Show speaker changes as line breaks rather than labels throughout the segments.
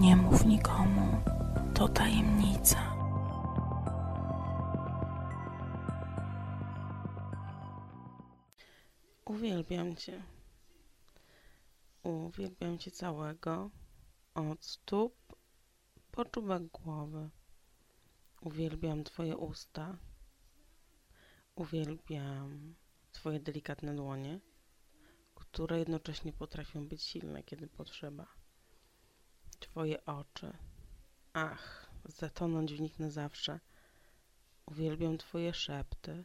Nie mów nikomu, to tajemnica.
Uwielbiam Cię. Uwielbiam Cię całego, od stóp po czubek głowy. Uwielbiam Twoje usta. Uwielbiam Twoje delikatne dłonie, które jednocześnie potrafią być silne, kiedy potrzeba. Twoje oczy. Ach, zatonąć w nich na zawsze. Uwielbiam Twoje szepty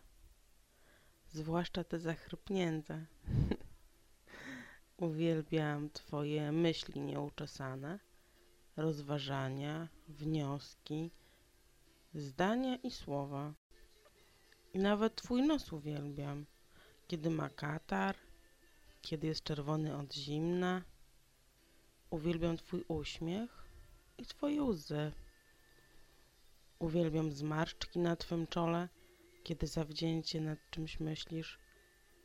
zwłaszcza te zachrypnięte. Uwielbiam Twoje myśli nieuczesane, rozważania, wnioski, zdania i słowa. I nawet Twój nos uwielbiam, kiedy ma katar, kiedy jest czerwony od zimna. Uwielbiam Twój uśmiech i Twoje łzy. Uwielbiam zmarszczki na Twym czole kiedy zawzięcie nad czymś myślisz,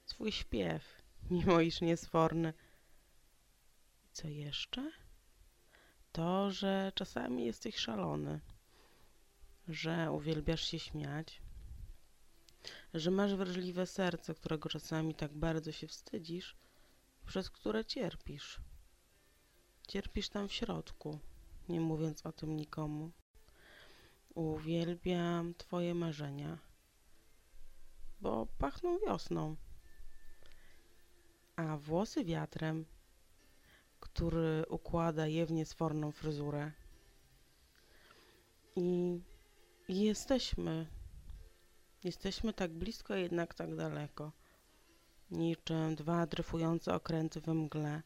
swój śpiew, mimo iż niesforny. I co jeszcze? To, że czasami jesteś szalony, że uwielbiasz się śmiać, że masz wrażliwe serce, którego czasami tak bardzo się wstydzisz, przez które cierpisz. Cierpisz tam w środku, nie mówiąc o tym nikomu. Uwielbiam Twoje marzenia bo pachną wiosną. A włosy wiatrem, który układa je w niesforną fryzurę. I, jesteśmy, jesteśmy tak blisko, jednak tak daleko. Niczym dwa dryfujące okręty we mgle.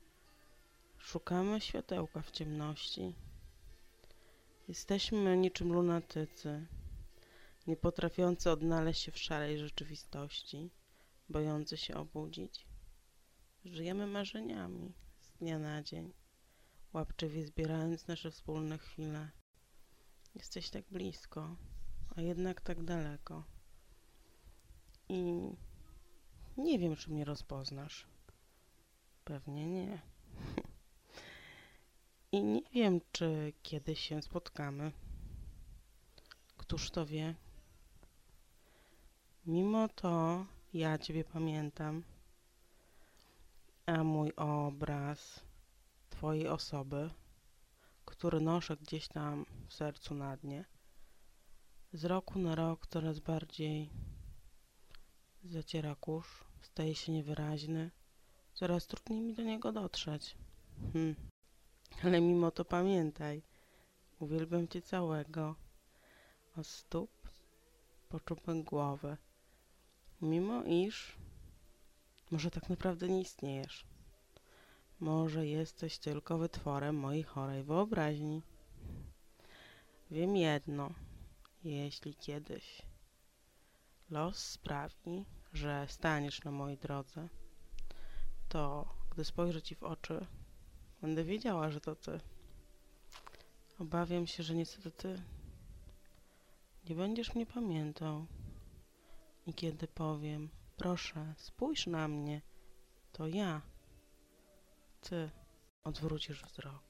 Szukamy światełka w ciemności. Jesteśmy niczym lunatycy nie potrafiący odnaleźć się w szarej rzeczywistości, bojący się obudzić. Żyjemy marzeniami z dnia na dzień, łapczywie zbierając nasze wspólne chwile. Jesteś tak blisko, a jednak tak daleko. I nie wiem, czy mnie rozpoznasz. Pewnie nie. I nie wiem, czy kiedyś się spotkamy. Któż to wie? Mimo to ja Ciebie pamiętam, a mój obraz Twojej osoby, który noszę gdzieś tam w sercu na dnie, z roku na rok coraz bardziej zaciera kurz, staje się niewyraźny, coraz trudniej mi do niego dotrzeć. Hm. Ale mimo to pamiętaj, uwielbiam Cię całego, od stóp po czubek głowy mimo iż może tak naprawdę nie istniejesz. Może jesteś tylko wytworem mojej chorej wyobraźni. Wiem jedno, jeśli kiedyś los sprawi, że staniesz na mojej drodze, to gdy spojrzę ci w oczy, będę wiedziała, że to ty. Obawiam się, że niestety ty nie będziesz mnie pamiętał. I kiedy powiem, proszę, spójrz na mnie, to ja, ty odwrócisz wzrok.